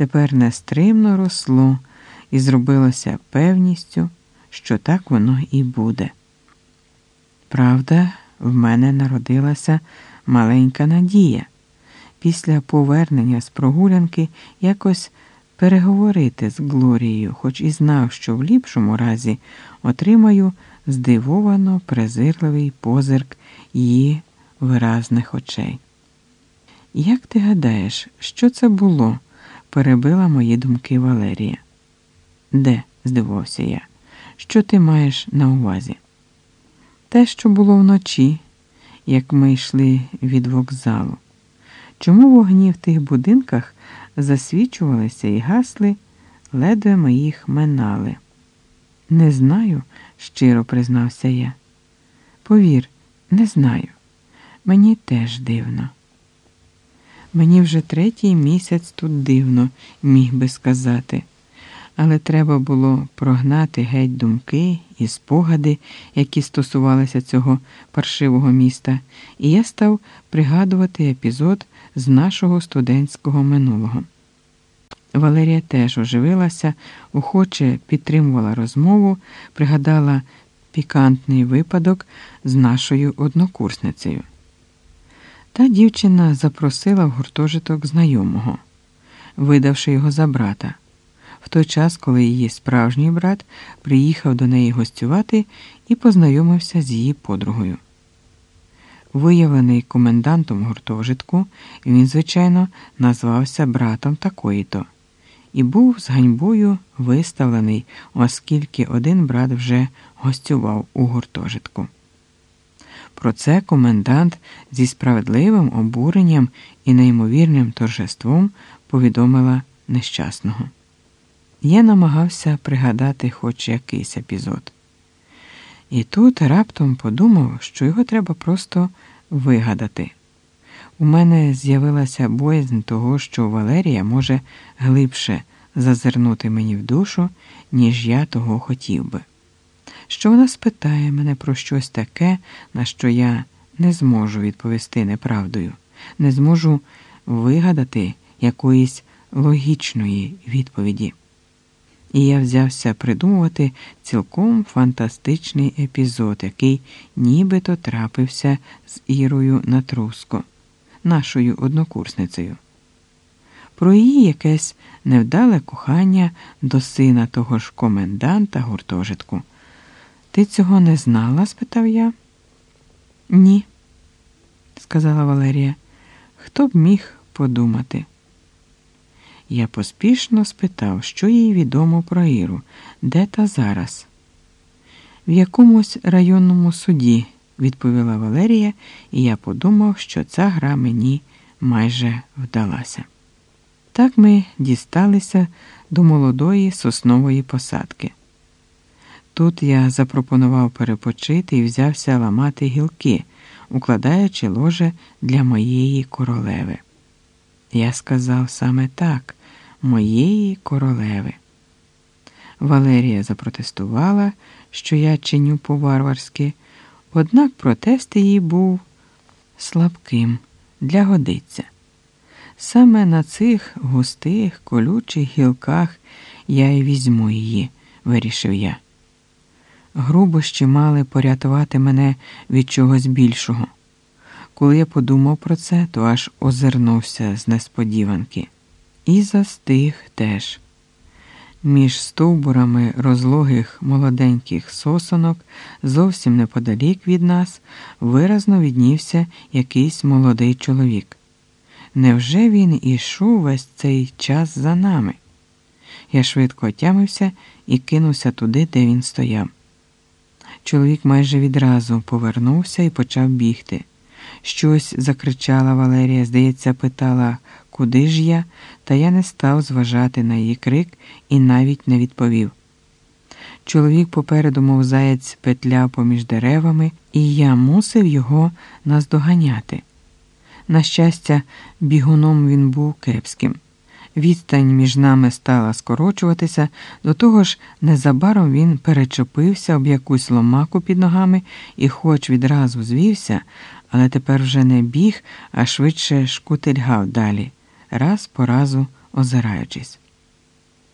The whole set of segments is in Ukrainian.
тепер нестримно росло і зробилося певністю, що так воно і буде. Правда, в мене народилася маленька надія після повернення з прогулянки якось переговорити з Глорією, хоч і знав, що в ліпшому разі отримаю здивовано презирливий позирк її виразних очей. Як ти гадаєш, що це було? Перебила мої думки Валерія. Де? здивувався я. Що ти маєш на увазі? Те, що було вночі, як ми йшли від вокзалу. Чому вогні в тих будинках засвічувалися і гасли, ледве ми їх минали? Не знаю, щиро признався я. Повір, не знаю. Мені теж дивно. Мені вже третій місяць тут дивно, міг би сказати, але треба було прогнати геть думки і спогади, які стосувалися цього паршивого міста, і я став пригадувати епізод з нашого студентського минулого. Валерія теж оживилася, охоче підтримувала розмову, пригадала пікантний випадок з нашою однокурсницею. Та дівчина запросила в гуртожиток знайомого, видавши його за брата, в той час, коли її справжній брат приїхав до неї гостювати і познайомився з її подругою. Виявлений комендантом гуртожитку, він, звичайно, назвався братом такої-то і був з ганьбою виставлений, оскільки один брат вже гостював у гуртожитку. Про це комендант зі справедливим обуренням і неймовірним торжеством повідомила нещасного. Я намагався пригадати хоч якийсь епізод. І тут раптом подумав, що його треба просто вигадати. У мене з'явилася боязнь того, що Валерія може глибше зазирнути мені в душу, ніж я того хотів би. Що вона спитає мене про щось таке, на що я не зможу відповісти неправдою, не зможу вигадати якоїсь логічної відповіді. І я взявся придумувати цілком фантастичний епізод, який нібито трапився з Ірою на Труско, нашою однокурсницею. Про її якесь невдале кохання до сина того ж коменданта гуртожитку. Ти цього не знала? спитав я. Ні, сказала Валерія. Хто б міг подумати? Я поспішно спитав, що їй відомо про Іру, де та зараз. В якомусь районному суді, відповіла Валерія, і я подумав, що ця гра мені майже вдалася. Так ми дісталися до молодої соснової посадки. Тут я запропонував перепочити і взявся ламати гілки, укладаючи ложе для моєї королеви. Я сказав саме так моєї королеви. Валерія запротестувала, що я чиню по-варварськи, однак протест її був слабким для годиться. Саме на цих густих, колючих гілках я й візьму її, вирішив я. Грубощі мали порятувати мене від чогось більшого. Коли я подумав про це, то аж озирнувся з несподіванки і застиг теж. Між стовбурами розлогих молоденьких сосонок, зовсім неподалік від нас, виразно віднівся якийсь молодий чоловік. Невже він ішов весь цей час за нами? Я швидко отямився і кинувся туди, де він стояв. Чоловік майже відразу повернувся і почав бігти. Щось закричала Валерія, здається, питала, куди ж я, та я не став зважати на її крик і навіть не відповів. Чоловік попереду, мов заяць, петляв поміж деревами, і я мусив його наздоганяти. На щастя, бігуном він був кепським. Відстань між нами стала скорочуватися, до того ж, незабаром він перечепився об якусь ломаку під ногами і, хоч відразу звівся, але тепер вже не біг, а швидше шкутильгав далі, раз по разу озираючись.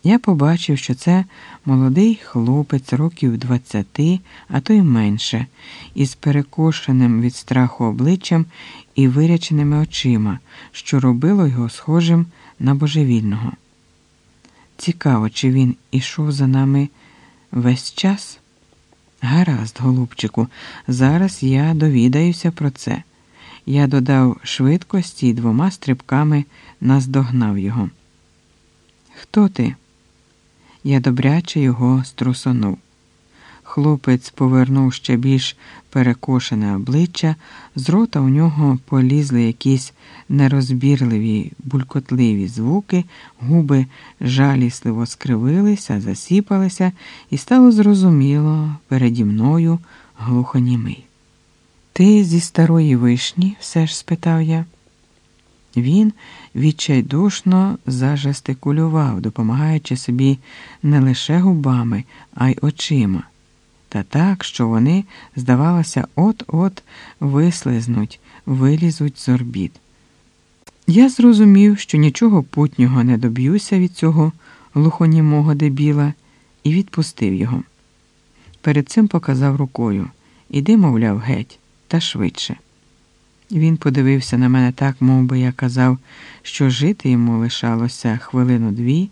Я побачив, що це молодий хлопець років двадцяти, а то й менше, із перекошеним від страху обличчям і виряченими очима, що робило його схожим на божевільного. Цікаво, чи він ішов за нами весь час? Гаразд, голубчику, зараз я довідаюся про це. Я додав швидкості і двома стрибками наздогнав його. Хто ти? Я добряче його струсонув. Хлопець повернув ще більш перекошене обличчя, з рота у нього полізли якісь нерозбірливі, булькотливі звуки, губи жалісливо скривилися, засіпалися, і стало зрозуміло переді мною глухонімий. Ти зі старої вишні? все ж спитав я. Він відчайдушно зажестикулював, допомагаючи собі не лише губами, а й очима, та так, що вони, здавалося, от-от вислизнуть, вилізуть з орбіт. Я зрозумів, що нічого путнього не доб'юся від цього глухонімого дебіла, і відпустив його. Перед цим показав рукою іди, мовляв, геть, та швидше. Він подивився на мене так, мов би я казав, що жити йому лишалося хвилину дві.